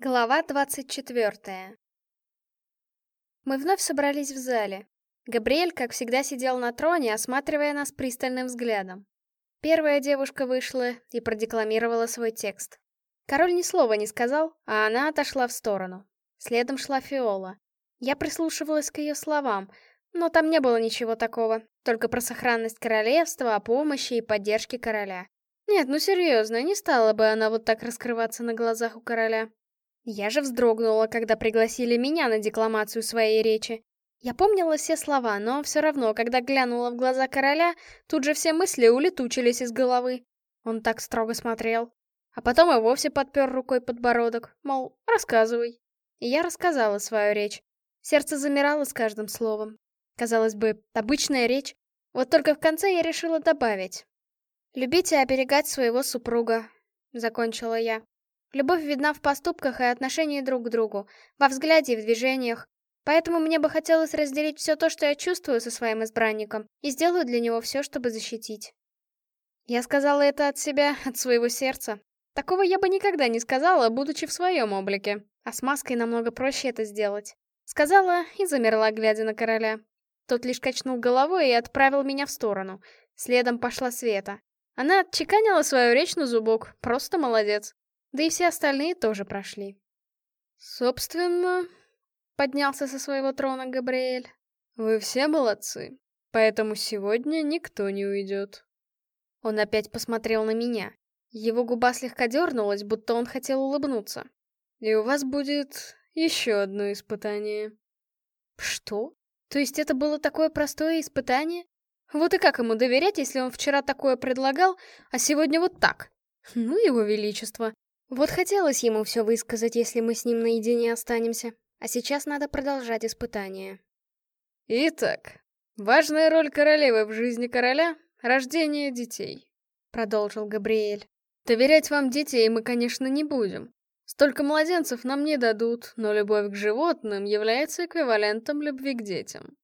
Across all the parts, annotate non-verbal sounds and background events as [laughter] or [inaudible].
Глава 24 Мы вновь собрались в зале. Габриэль, как всегда, сидел на троне, осматривая нас пристальным взглядом. Первая девушка вышла и продекламировала свой текст. Король ни слова не сказал, а она отошла в сторону. Следом шла Фиола. Я прислушивалась к ее словам, но там не было ничего такого, только про сохранность королевства, о помощи и поддержке короля. Нет, ну серьезно, не стала бы она вот так раскрываться на глазах у короля. Я же вздрогнула, когда пригласили меня на декламацию своей речи. Я помнила все слова, но все равно, когда глянула в глаза короля, тут же все мысли улетучились из головы. Он так строго смотрел. А потом и вовсе подпер рукой подбородок, мол, рассказывай. И я рассказала свою речь. Сердце замирало с каждым словом. Казалось бы, обычная речь. Вот только в конце я решила добавить. «Любить и оберегать своего супруга», — закончила я. Любовь видна в поступках и отношении друг к другу, во взгляде и в движениях. Поэтому мне бы хотелось разделить все то, что я чувствую со своим избранником, и сделаю для него все, чтобы защитить. Я сказала это от себя, [laughs] от своего сердца. Такого я бы никогда не сказала, будучи в своем облике. А с маской намного проще это сделать. Сказала и замерла, глядя на короля. Тот лишь качнул головой и отправил меня в сторону. Следом пошла Света. Она отчеканила свою речь на зубок, просто молодец. Да и все остальные тоже прошли. Собственно, поднялся со своего трона Габриэль. Вы все молодцы, поэтому сегодня никто не уйдет. Он опять посмотрел на меня. Его губа слегка дернулась, будто он хотел улыбнуться. И у вас будет еще одно испытание. Что? То есть это было такое простое испытание? Вот и как ему доверять, если он вчера такое предлагал, а сегодня вот так? Ну, его величество. Вот хотелось ему все высказать, если мы с ним наедине останемся. А сейчас надо продолжать испытание. Итак, важная роль королевы в жизни короля — рождение детей, продолжил Габриэль. Доверять вам детей мы, конечно, не будем. Столько младенцев нам не дадут, но любовь к животным является эквивалентом любви к детям.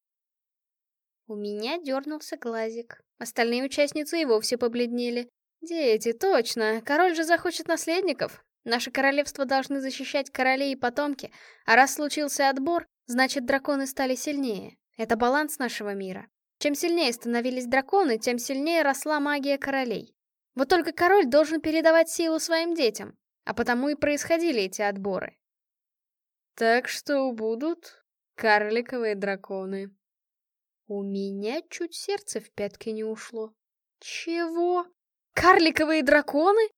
У меня дернулся глазик. Остальные участницы и вовсе побледнели. Дети, точно. Король же захочет наследников. Наше королевство должны защищать королей и потомки, а раз случился отбор, значит драконы стали сильнее. Это баланс нашего мира. Чем сильнее становились драконы, тем сильнее росла магия королей. Вот только король должен передавать силу своим детям, а потому и происходили эти отборы. Так что будут карликовые драконы. У меня чуть сердце в пятки не ушло. Чего? «Карликовые драконы?»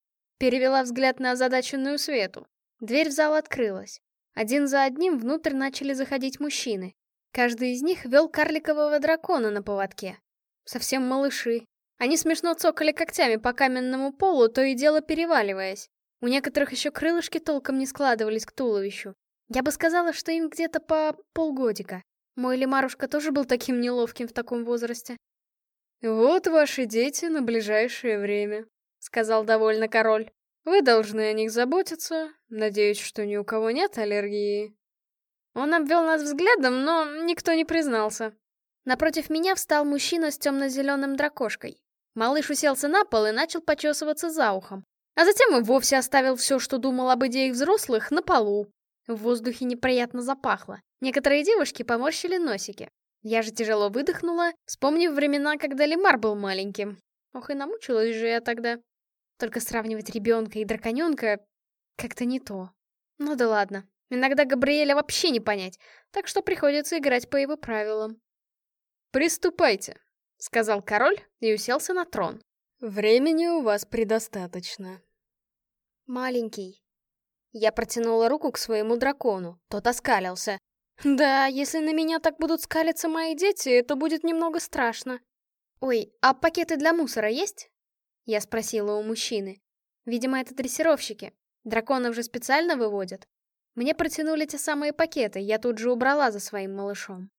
Перевела взгляд на озадаченную Свету. Дверь в зал открылась. Один за одним внутрь начали заходить мужчины. Каждый из них вел карликового дракона на поводке. Совсем малыши. Они смешно цокали когтями по каменному полу, то и дело переваливаясь. У некоторых еще крылышки толком не складывались к туловищу. Я бы сказала, что им где-то по полгодика. Мой Лемарушка тоже был таким неловким в таком возрасте. «Вот ваши дети на ближайшее время», — сказал довольно король. «Вы должны о них заботиться. Надеюсь, что ни у кого нет аллергии». Он обвел нас взглядом, но никто не признался. Напротив меня встал мужчина с темно-зеленым дракошкой. Малыш уселся на пол и начал почесываться за ухом. А затем и вовсе оставил все, что думал об идеях взрослых, на полу. В воздухе неприятно запахло. Некоторые девушки поморщили носики. Я же тяжело выдохнула, вспомнив времена, когда Лемар был маленьким. Ох, и намучилась же я тогда. Только сравнивать ребенка и драконенка как-то не то. Ну да ладно. Иногда Габриэля вообще не понять, так что приходится играть по его правилам. «Приступайте», — сказал король и уселся на трон. «Времени у вас предостаточно». «Маленький». Я протянула руку к своему дракону, тот оскалился. Да, если на меня так будут скалиться мои дети, то будет немного страшно. Ой, а пакеты для мусора есть? Я спросила у мужчины. Видимо, это дрессировщики. Драконов же специально выводят. Мне протянули те самые пакеты, я тут же убрала за своим малышом.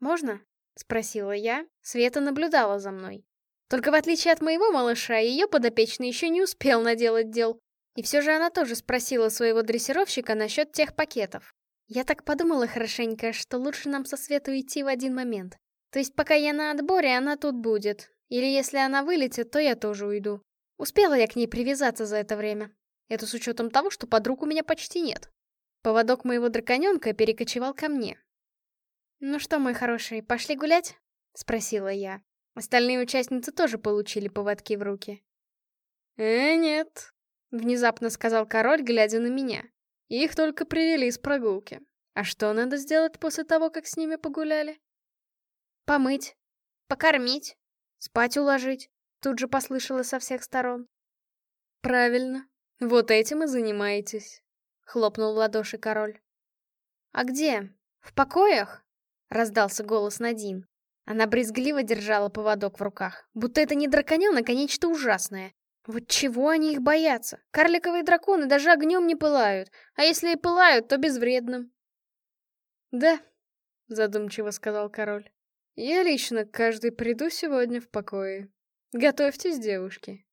«Можно?» — спросила я. Света наблюдала за мной. Только в отличие от моего малыша, ее подопечный еще не успел наделать дел. И все же она тоже спросила своего дрессировщика насчет тех пакетов. Я так подумала хорошенько, что лучше нам со Свету идти в один момент. То есть пока я на отборе, она тут будет. Или если она вылетит, то я тоже уйду. Успела я к ней привязаться за это время. Это с учетом того, что подруг у меня почти нет. Поводок моего драконенка перекочевал ко мне. «Ну что, мой хороший, пошли гулять?» — спросила я. Остальные участницы тоже получили поводки в руки. «Э, нет», — внезапно сказал король, глядя на меня. «Их только привели с прогулки. А что надо сделать после того, как с ними погуляли?» «Помыть, покормить, спать уложить», — тут же послышалось со всех сторон. «Правильно. Вот этим и занимаетесь», — хлопнул в ладоши король. «А где? В покоях?» — раздался голос Надин. Она брезгливо держала поводок в руках, будто это не драконёнок, а нечто ужасное. Вот чего они их боятся? Карликовые драконы даже огнем не пылают, а если и пылают, то безвредным. «Да», — задумчиво сказал король. «Я лично к каждой приду сегодня в покое. Готовьтесь, девушки»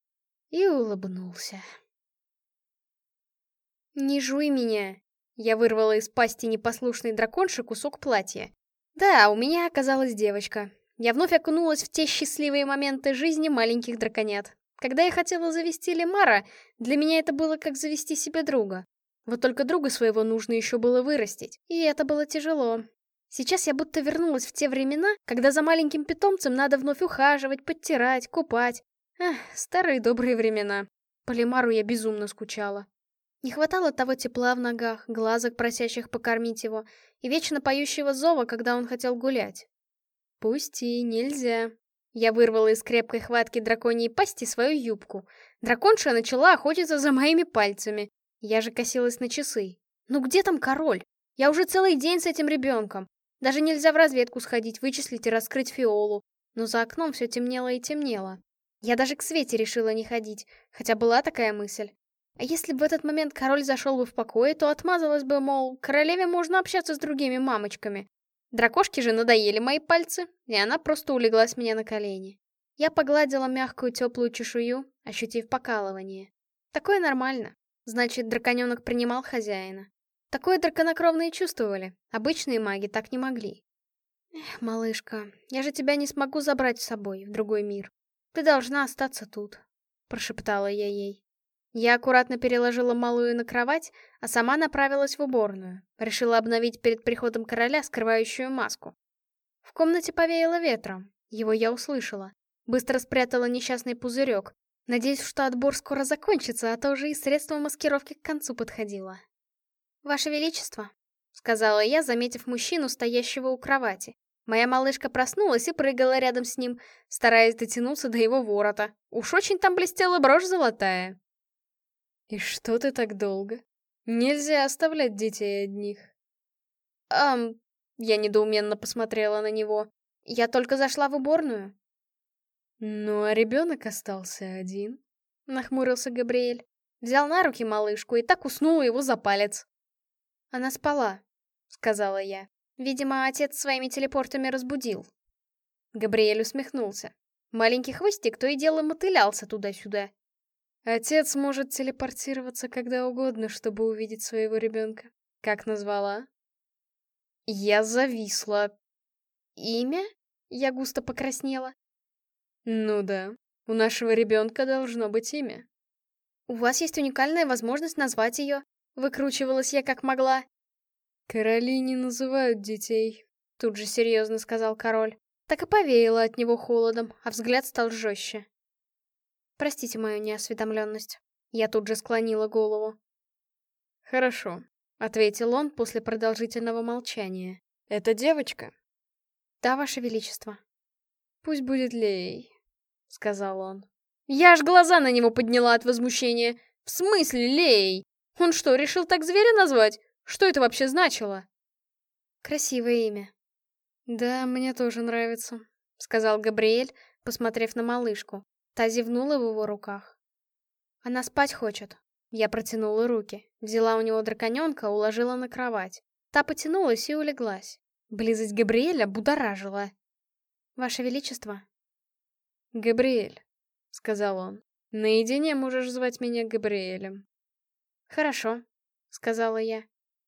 и улыбнулся. «Не жуй меня!» Я вырвала из пасти непослушный драконши кусок платья. Да, у меня оказалась девочка. Я вновь окунулась в те счастливые моменты жизни маленьких драконят. Когда я хотела завести Лемара, для меня это было как завести себе друга. Вот только друга своего нужно еще было вырастить, и это было тяжело. Сейчас я будто вернулась в те времена, когда за маленьким питомцем надо вновь ухаживать, подтирать, купать, Эх, старые добрые времена. По Лемару я безумно скучала. Не хватало того тепла в ногах, глазок, просящих покормить его, и вечно поющего зова, когда он хотел гулять. Пусти, нельзя. Я вырвала из крепкой хватки драконьей пасти свою юбку. Драконша начала охотиться за моими пальцами. Я же косилась на часы. Ну где там король? Я уже целый день с этим ребенком. Даже нельзя в разведку сходить, вычислить и раскрыть фиолу. Но за окном все темнело и темнело. Я даже к Свете решила не ходить, хотя была такая мысль. А если бы в этот момент король зашел бы в покое, то отмазалась бы, мол, королеве можно общаться с другими мамочками. Дракошке же надоели мои пальцы, и она просто улеглась мне на колени. Я погладила мягкую теплую чешую, ощутив покалывание. Такое нормально. Значит, драконенок принимал хозяина. Такое драконокровные чувствовали. Обычные маги так не могли. Эх, малышка, я же тебя не смогу забрать с собой в другой мир. «Ты должна остаться тут», — прошептала я ей. Я аккуратно переложила малую на кровать, а сама направилась в уборную. Решила обновить перед приходом короля скрывающую маску. В комнате повеяло ветром. Его я услышала. Быстро спрятала несчастный пузырек. Надеюсь, что отбор скоро закончится, а то уже и средство маскировки к концу подходило. «Ваше Величество», — сказала я, заметив мужчину, стоящего у кровати. Моя малышка проснулась и прыгала рядом с ним, стараясь дотянуться до его ворота. Уж очень там блестела брошь золотая. «И что ты так долго? Нельзя оставлять детей одних». «Ам...» Я недоуменно посмотрела на него. «Я только зашла в уборную». «Ну, а ребенок остался один», — нахмурился Габриэль. Взял на руки малышку и так уснула его за палец. «Она спала», — сказала я. Видимо, отец своими телепортами разбудил. Габриэль усмехнулся. Маленький хвостик то и дело мотылялся туда-сюда. Отец может телепортироваться когда угодно, чтобы увидеть своего ребенка. Как назвала? Я зависла. Имя? Я густо покраснела. Ну да, у нашего ребенка должно быть имя. У вас есть уникальная возможность назвать ее. Выкручивалась я как могла. «Короли не называют детей», — тут же серьезно сказал король. Так и повеяло от него холодом, а взгляд стал жестче. Простите мою неосведомленность. Я тут же склонила голову. «Хорошо», — ответил он после продолжительного молчания. «Это девочка?» «Да, ваше величество». «Пусть будет Лей», — сказал он. Я аж глаза на него подняла от возмущения. «В смысле Лей? Он что, решил так зверя назвать? Что это вообще значило? Красивое имя. Да, мне тоже нравится, сказал Габриэль, посмотрев на малышку. Та зевнула в его руках. Она спать хочет. Я протянула руки, взяла у него драконенка, уложила на кровать. Та потянулась и улеглась. Близость Габриэля будоражила. «Ваше Величество?» «Габриэль», — сказал он. «Наедине можешь звать меня Габриэлем». «Хорошо», — сказала я.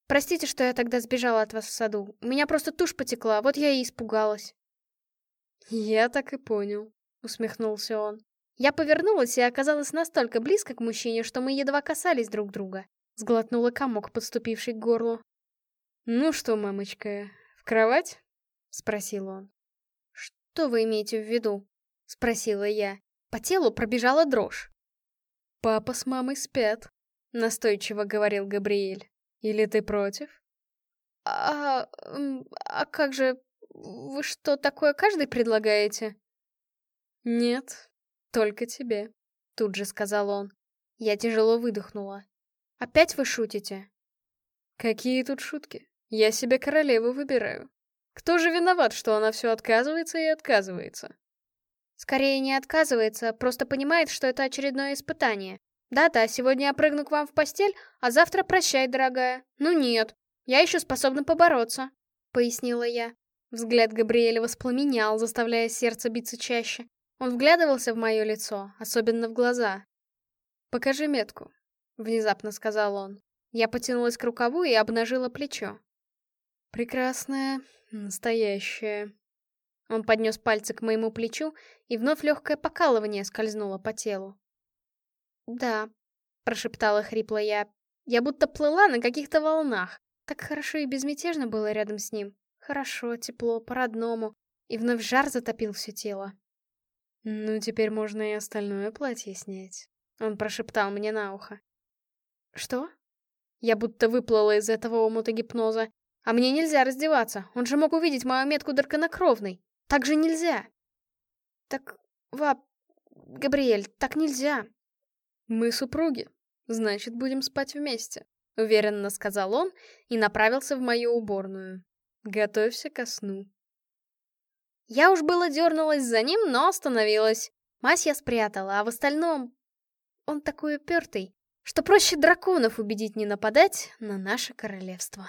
Простите, что я тогда сбежала от вас в саду. У меня просто тушь потекла, вот я и испугалась. Я так и понял, усмехнулся он. Я повернулась и оказалась настолько близко к мужчине, что мы едва касались друг друга. Сглотнула комок, подступивший к горлу. «Ну что, мамочка, в кровать?» — спросил он. «Что вы имеете в виду?» — спросила я. По телу пробежала дрожь. «Папа с мамой спят», — настойчиво говорил Габриэль. «Или ты против?» «А... а как же... Вы что, такое каждый предлагаете?» «Нет, только тебе», — тут же сказал он. Я тяжело выдохнула. «Опять вы шутите?» «Какие тут шутки? Я себе королеву выбираю. Кто же виноват, что она все отказывается и отказывается?» Скорее не отказывается, просто понимает, что это очередное испытание. Да-да, сегодня я прыгну к вам в постель, а завтра прощай, дорогая. Ну нет, я еще способна побороться, пояснила я. Взгляд Габриэля воспламенял, заставляя сердце биться чаще. Он вглядывался в мое лицо, особенно в глаза. «Покажи метку», — внезапно сказал он. Я потянулась к рукаву и обнажила плечо. «Прекрасная, настоящая», он поднес пальцы к моему плечу, и вновь легкое покалывание скользнуло по телу. «Да», — прошептала хрипло я, — «я будто плыла на каких-то волнах. Так хорошо и безмятежно было рядом с ним. Хорошо, тепло, по-родному. И вновь жар затопил все тело. «Ну, теперь можно и остальное платье снять», — он прошептал мне на ухо. «Что?» Я будто выплыла из этого омута гипноза. А мне нельзя раздеваться, он же мог увидеть мою метку дарконокровной. Так же нельзя. Так, Вап... Габриэль, так нельзя. Мы супруги, значит, будем спать вместе, уверенно сказал он и направился в мою уборную. Готовься ко сну. Я уж было дернулась за ним, но остановилась. Мась я спрятала, а в остальном... Он такой упертый, что проще драконов убедить не нападать на наше королевство.